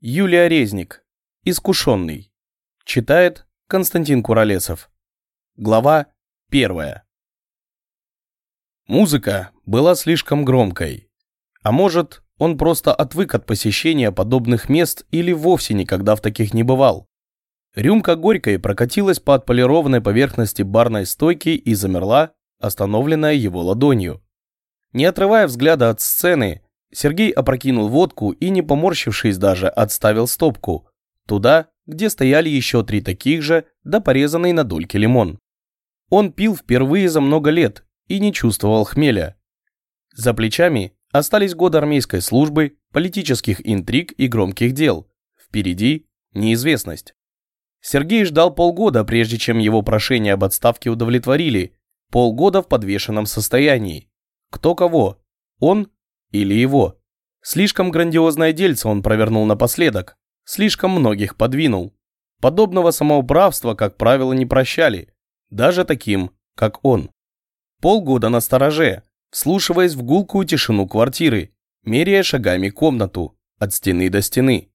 Юлия Резник. Искушенный. Читает Константин Куролесов. Глава первая. Музыка была слишком громкой. А может, он просто отвык от посещения подобных мест или вовсе никогда в таких не бывал. Рюмка горькой прокатилась по отполированной поверхности барной стойки и замерла, остановленная его ладонью. Не отрывая взгляда от сцены, Сергей опрокинул водку и, не поморщившись даже, отставил стопку. Туда, где стояли еще три таких же, да порезанный на дольки лимон. Он пил впервые за много лет и не чувствовал хмеля. За плечами остались годы армейской службы, политических интриг и громких дел. Впереди неизвестность. Сергей ждал полгода, прежде чем его прошение об отставке удовлетворили. Полгода в подвешенном состоянии. Кто кого? Он или его. Слишком грандиозное дельце он провернул напоследок. Слишком многих подвинул. Подобного самоуправства, как правило, не прощали. Даже таким, как он. Полгода на стороже, вслушиваясь в гулкую тишину квартиры, меряя шагами комнату, от стены до стены.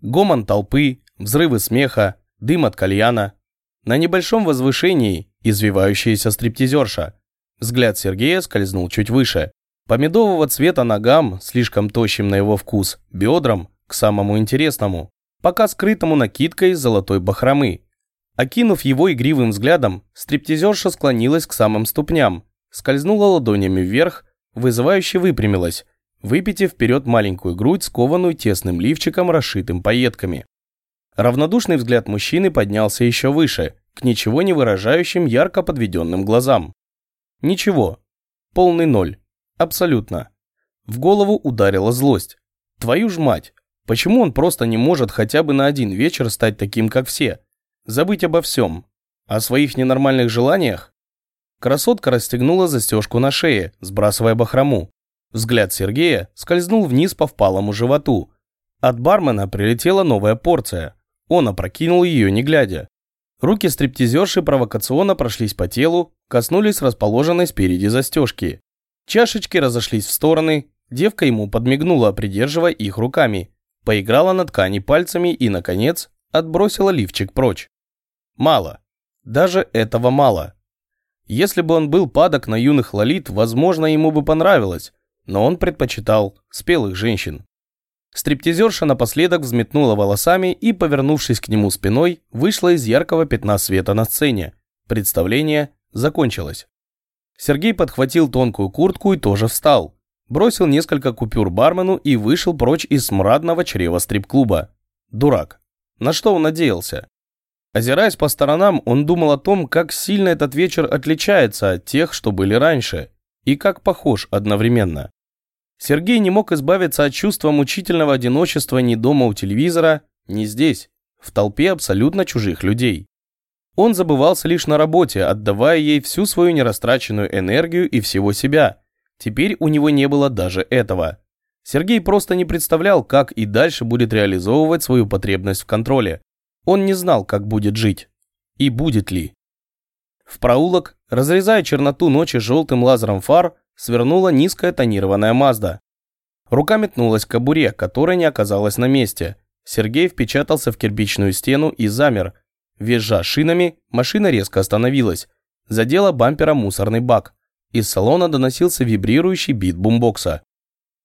Гомон толпы, взрывы смеха, дым от кальяна. На небольшом возвышении извивающаяся стриптизерша. Взгляд Сергея скользнул чуть выше. По медового цвета ногам, слишком тощим на его вкус, бедрам, к самому интересному, пока скрытому накидкой золотой бахромы. Окинув его игривым взглядом, стриптизерша склонилась к самым ступням, скользнула ладонями вверх, вызывающе выпрямилась, выпитив вперед маленькую грудь, скованную тесным лифчиком, расшитым пайетками. Равнодушный взгляд мужчины поднялся еще выше, к ничего не выражающим ярко подведенным глазам. Ничего. Полный ноль. Абсолютно. В голову ударила злость. Твою ж мать, почему он просто не может хотя бы на один вечер стать таким, как все? Забыть обо всем. О своих ненормальных желаниях? Красотка расстегнула застежку на шее, сбрасывая бахрому. Взгляд Сергея скользнул вниз по впалому животу. От бармена прилетела новая порция. Он опрокинул ее, не глядя. Руки стриптизерши провокационно прошлись по телу, коснулись расположенной спереди застежки. Чашечки разошлись в стороны, девка ему подмигнула, придерживая их руками, поиграла на ткани пальцами и, наконец, отбросила лифчик прочь. Мало. Даже этого мало. Если бы он был падок на юных лолит, возможно, ему бы понравилось, но он предпочитал спелых женщин. Стриптизерша напоследок взметнула волосами и, повернувшись к нему спиной, вышла из яркого пятна света на сцене. Представление закончилось. Сергей подхватил тонкую куртку и тоже встал. Бросил несколько купюр бармену и вышел прочь из смрадного чрева стрип-клуба. Дурак. На что он надеялся? Озираясь по сторонам, он думал о том, как сильно этот вечер отличается от тех, что были раньше, и как похож одновременно. Сергей не мог избавиться от чувства мучительного одиночества ни дома у телевизора, ни здесь, в толпе абсолютно чужих людей. Он забывался лишь на работе, отдавая ей всю свою нерастраченную энергию и всего себя. Теперь у него не было даже этого. Сергей просто не представлял, как и дальше будет реализовывать свою потребность в контроле. Он не знал, как будет жить. И будет ли. В проулок, разрезая черноту ночи желтым лазером фар, свернула низкая тонированная Мазда. Рука метнулась к кобуре, которая не оказалась на месте. Сергей впечатался в кирпичную стену и замер, Визжа шинами, машина резко остановилась. Задела бампера мусорный бак. Из салона доносился вибрирующий бит бумбокса.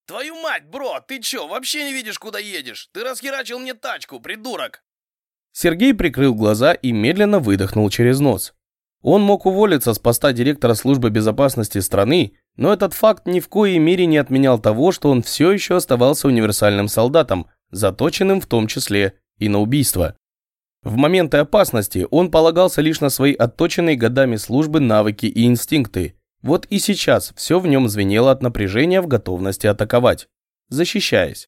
«Твою мать, бро, ты чё, вообще не видишь, куда едешь? Ты расхерачил мне тачку, придурок!» Сергей прикрыл глаза и медленно выдохнул через нос. Он мог уволиться с поста директора службы безопасности страны, но этот факт ни в коей мере не отменял того, что он все еще оставался универсальным солдатом, заточенным в том числе и на убийство. В моменты опасности он полагался лишь на свои отточенные годами службы навыки и инстинкты. Вот и сейчас все в нем звенело от напряжения в готовности атаковать, защищаясь.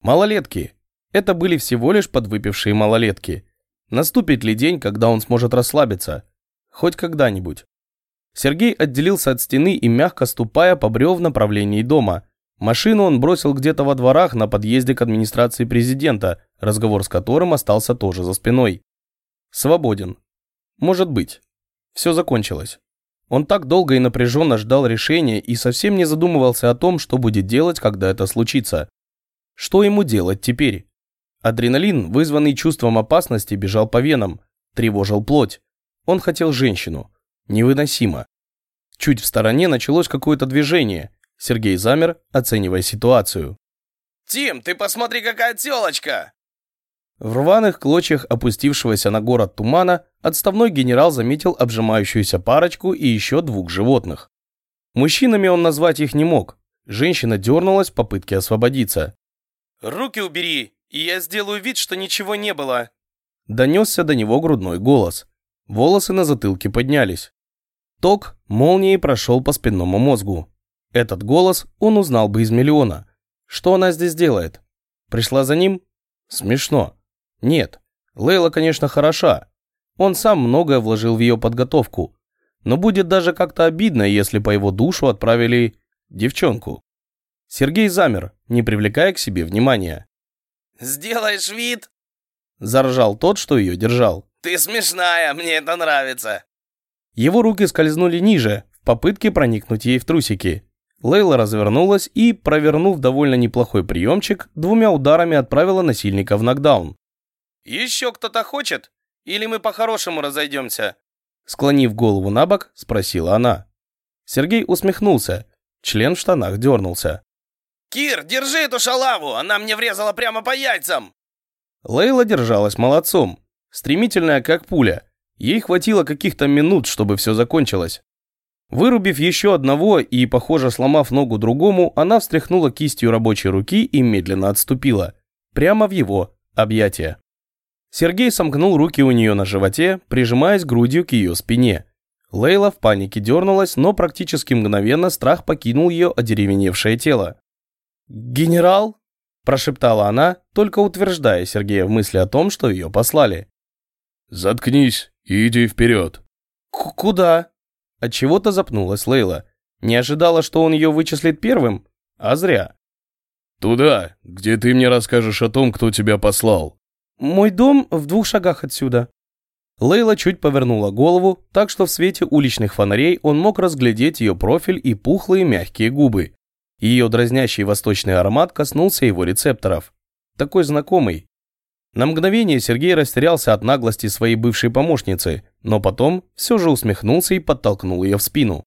Малолетки. Это были всего лишь подвыпившие малолетки. Наступит ли день, когда он сможет расслабиться? Хоть когда-нибудь. Сергей отделился от стены и, мягко ступая, побрел в направлении дома. Машину он бросил где-то во дворах на подъезде к администрации президента, разговор с которым остался тоже за спиной. Свободен. Может быть. Все закончилось. Он так долго и напряженно ждал решения и совсем не задумывался о том, что будет делать, когда это случится. Что ему делать теперь? Адреналин, вызванный чувством опасности, бежал по венам, тревожил плоть. Он хотел женщину. Невыносимо. Чуть в стороне началось какое-то движение. Сергей замер, оценивая ситуацию. «Тим, ты посмотри, какая телочка!» В рваных клочьях опустившегося на город тумана отставной генерал заметил обжимающуюся парочку и еще двух животных. Мужчинами он назвать их не мог. Женщина дернулась в попытке освободиться. «Руки убери, и я сделаю вид, что ничего не было!» Донесся до него грудной голос. Волосы на затылке поднялись. Ток молнией прошел по спинному мозгу. Этот голос он узнал бы из миллиона. Что она здесь делает? Пришла за ним? Смешно. Нет, Лейла, конечно, хороша. Он сам многое вложил в ее подготовку. Но будет даже как-то обидно, если по его душу отправили девчонку. Сергей замер, не привлекая к себе внимания. «Сделаешь вид?» Заржал тот, что ее держал. «Ты смешная, мне это нравится!» Его руки скользнули ниже, в попытке проникнуть ей в трусики. Лейла развернулась и, провернув довольно неплохой приемчик, двумя ударами отправила насильника в нокдаун. «Еще кто-то хочет? Или мы по-хорошему разойдемся?» Склонив голову на бок, спросила она. Сергей усмехнулся. Член в штанах дернулся. «Кир, держи эту шалаву! Она мне врезала прямо по яйцам!» Лейла держалась молодцом. Стремительная, как пуля. Ей хватило каких-то минут, чтобы все закончилось. Вырубив еще одного и, похоже, сломав ногу другому, она встряхнула кистью рабочей руки и медленно отступила. Прямо в его объятия. Сергей сомкнул руки у нее на животе, прижимаясь грудью к ее спине. Лейла в панике дернулась, но практически мгновенно страх покинул ее одеревеневшее тело. «Генерал?» – прошептала она, только утверждая Сергея в мысли о том, что ее послали. «Заткнись и иди вперед». К «Куда?» Отчего-то запнулась Лейла. Не ожидала, что он ее вычислит первым, а зря. «Туда, где ты мне расскажешь о том, кто тебя послал». «Мой дом в двух шагах отсюда». Лейла чуть повернула голову, так что в свете уличных фонарей он мог разглядеть ее профиль и пухлые мягкие губы. Ее дразнящий восточный аромат коснулся его рецепторов. Такой знакомый. На мгновение Сергей растерялся от наглости своей бывшей помощницы, но потом все же усмехнулся и подтолкнул ее в спину.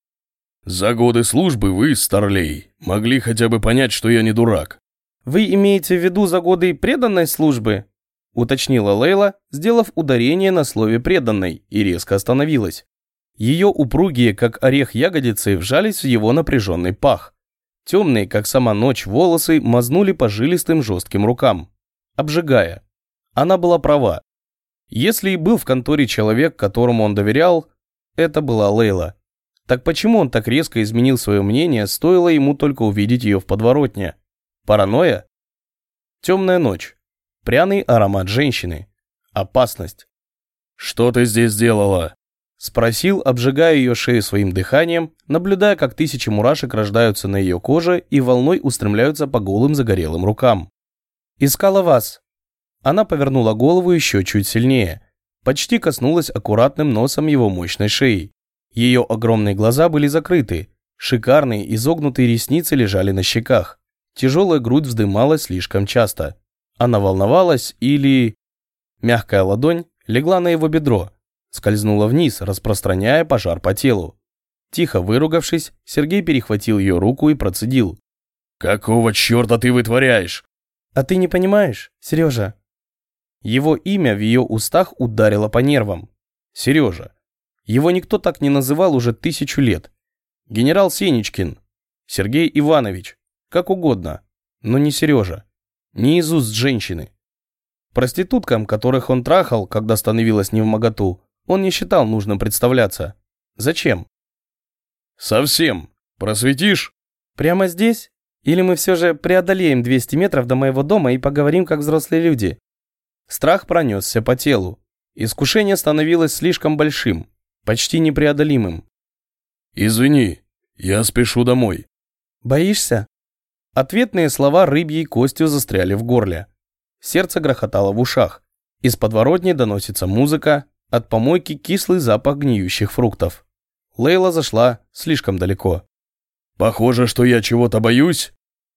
«За годы службы вы, старлей, могли хотя бы понять, что я не дурак». «Вы имеете в виду за годы преданной службы?» Уточнила Лейла, сделав ударение на слове «преданной» и резко остановилась. Ее упругие, как орех ягодицы, вжались в его напряженный пах. Темные, как сама ночь, волосы мазнули по жилистым жестким рукам, обжигая. Она была права. Если и был в конторе человек, которому он доверял, это была Лейла. Так почему он так резко изменил свое мнение, стоило ему только увидеть ее в подворотне? Паранойя? Темная ночь. Пряный аромат женщины. Опасность. «Что ты здесь делала?» Спросил, обжигая ее шею своим дыханием, наблюдая, как тысячи мурашек рождаются на ее коже и волной устремляются по голым загорелым рукам. «Искала вас», она повернула голову еще чуть сильнее, почти коснулась аккуратным носом его мощной шеи. Ее огромные глаза были закрыты, шикарные изогнутые ресницы лежали на щеках. Тяжелая грудь вздымалась слишком часто. Она волновалась или... Мягкая ладонь легла на его бедро, скользнула вниз, распространяя пожар по телу. Тихо выругавшись, Сергей перехватил ее руку и процедил. «Какого черта ты вытворяешь?» «А ты не понимаешь, Сережа?» Его имя в ее устах ударило по нервам. Сережа. Его никто так не называл уже тысячу лет. Генерал Сенечкин. Сергей Иванович. Как угодно. Но не Сережа. Не из уст женщины. Проституткам, которых он трахал, когда становилось не в моготу, он не считал нужным представляться. Зачем? «Совсем. Просветишь?» «Прямо здесь? Или мы все же преодолеем 200 метров до моего дома и поговорим как взрослые люди?» Страх пронесся по телу. Искушение становилось слишком большим, почти непреодолимым. «Извини, я спешу домой». «Боишься?» Ответные слова рыбьей костью застряли в горле. Сердце грохотало в ушах. Из подворотни доносится музыка, от помойки кислый запах гниющих фруктов. Лейла зашла слишком далеко. «Похоже, что я чего-то боюсь?»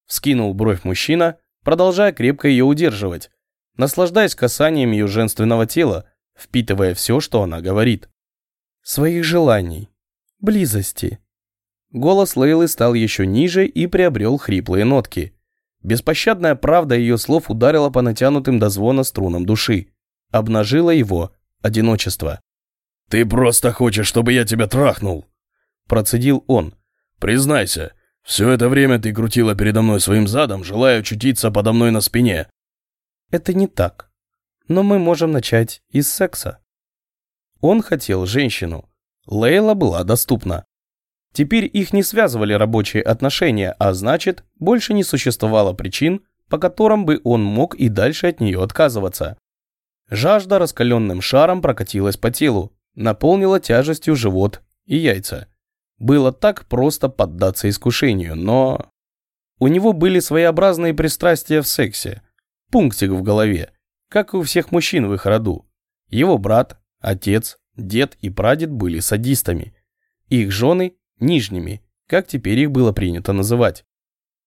Вскинул бровь мужчина, продолжая крепко ее удерживать, наслаждаясь касанием ее женственного тела, впитывая все, что она говорит. Своих желаний, близости. Голос Лейлы стал еще ниже и приобрел хриплые нотки. Беспощадная правда ее слов ударила по натянутым до звона струнам души. Обнажила его одиночество. «Ты просто хочешь, чтобы я тебя трахнул!» Процедил он. «Признайся, все это время ты крутила передо мной своим задом, желая очутиться подо мной на спине». «Это не так. Но мы можем начать из секса». Он хотел женщину. Лейла была доступна. Теперь их не связывали рабочие отношения, а значит, больше не существовало причин, по которым бы он мог и дальше от нее отказываться. Жажда раскаленным шаром прокатилась по телу, наполнила тяжестью живот и яйца. Было так просто поддаться искушению, но... У него были своеобразные пристрастия в сексе. Пунктик в голове, как и у всех мужчин в их роду. Его брат, отец, дед и прадед были садистами. Их жены – нижними, как теперь их было принято называть.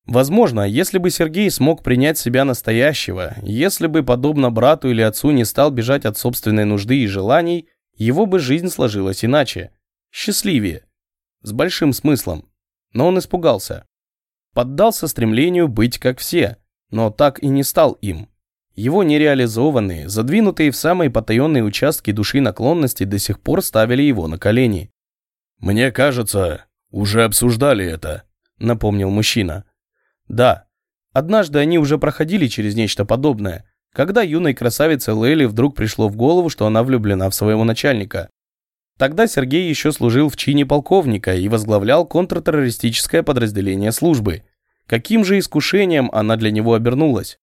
Возможно, если бы Сергей смог принять себя настоящего, если бы, подобно брату или отцу, не стал бежать от собственной нужды и желаний, его бы жизнь сложилась иначе, счастливее, с большим смыслом. Но он испугался. Поддался стремлению быть как все, но так и не стал им. Его нереализованные, задвинутые в самые потаенные участки души наклонности до сих пор ставили его на колени. «Мне кажется, уже обсуждали это», — напомнил мужчина. Да, однажды они уже проходили через нечто подобное, когда юной красавице Лейли вдруг пришло в голову, что она влюблена в своего начальника. Тогда Сергей еще служил в чине полковника и возглавлял контртеррористическое подразделение службы. Каким же искушением она для него обернулась?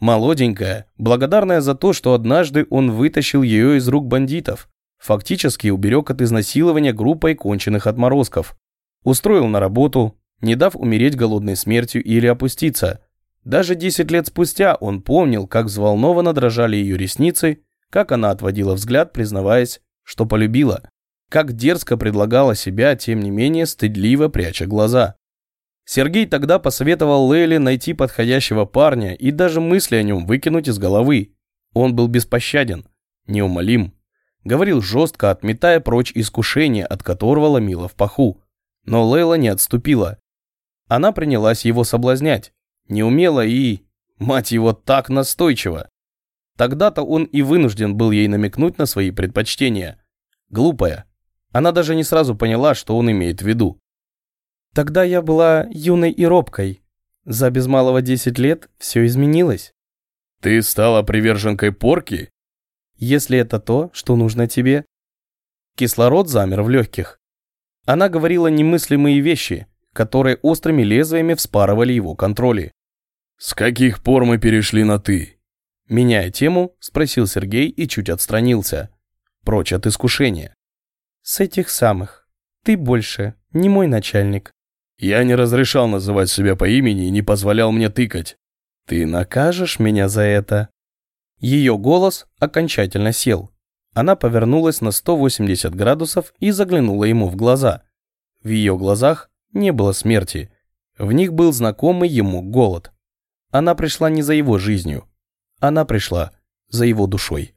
Молоденькая, благодарная за то, что однажды он вытащил ее из рук бандитов, фактически уберег от изнасилования группой конченых отморозков. Устроил на работу, не дав умереть голодной смертью или опуститься. Даже 10 лет спустя он помнил, как взволнованно дрожали ее ресницы, как она отводила взгляд, признаваясь, что полюбила, как дерзко предлагала себя, тем не менее стыдливо пряча глаза. Сергей тогда посоветовал Лейле найти подходящего парня и даже мысли о нем выкинуть из головы. Он был беспощаден, неумолим. Говорил жестко, отметая прочь искушение, от которого ломило в паху. Но Лейла не отступила. Она принялась его соблазнять. Неумело и, мать его, так настойчиво. Тогда-то он и вынужден был ей намекнуть на свои предпочтения. Глупая. Она даже не сразу поняла, что он имеет в виду. Тогда я была юной и робкой. За без малого 10 лет все изменилось. Ты стала приверженкой порки? Если это то, что нужно тебе. Кислород замер в легких. Она говорила немыслимые вещи, которые острыми лезвиями вспарывали его контроли. «С каких пор мы перешли на «ты»?» Меняя тему, спросил Сергей и чуть отстранился. Прочь от искушения. «С этих самых. Ты больше не мой начальник». Я не разрешал называть себя по имени и не позволял мне тыкать. Ты накажешь меня за это? Ее голос окончательно сел. Она повернулась на 180 градусов и заглянула ему в глаза. В ее глазах не было смерти. В них был знакомый ему голод. Она пришла не за его жизнью. Она пришла за его душой.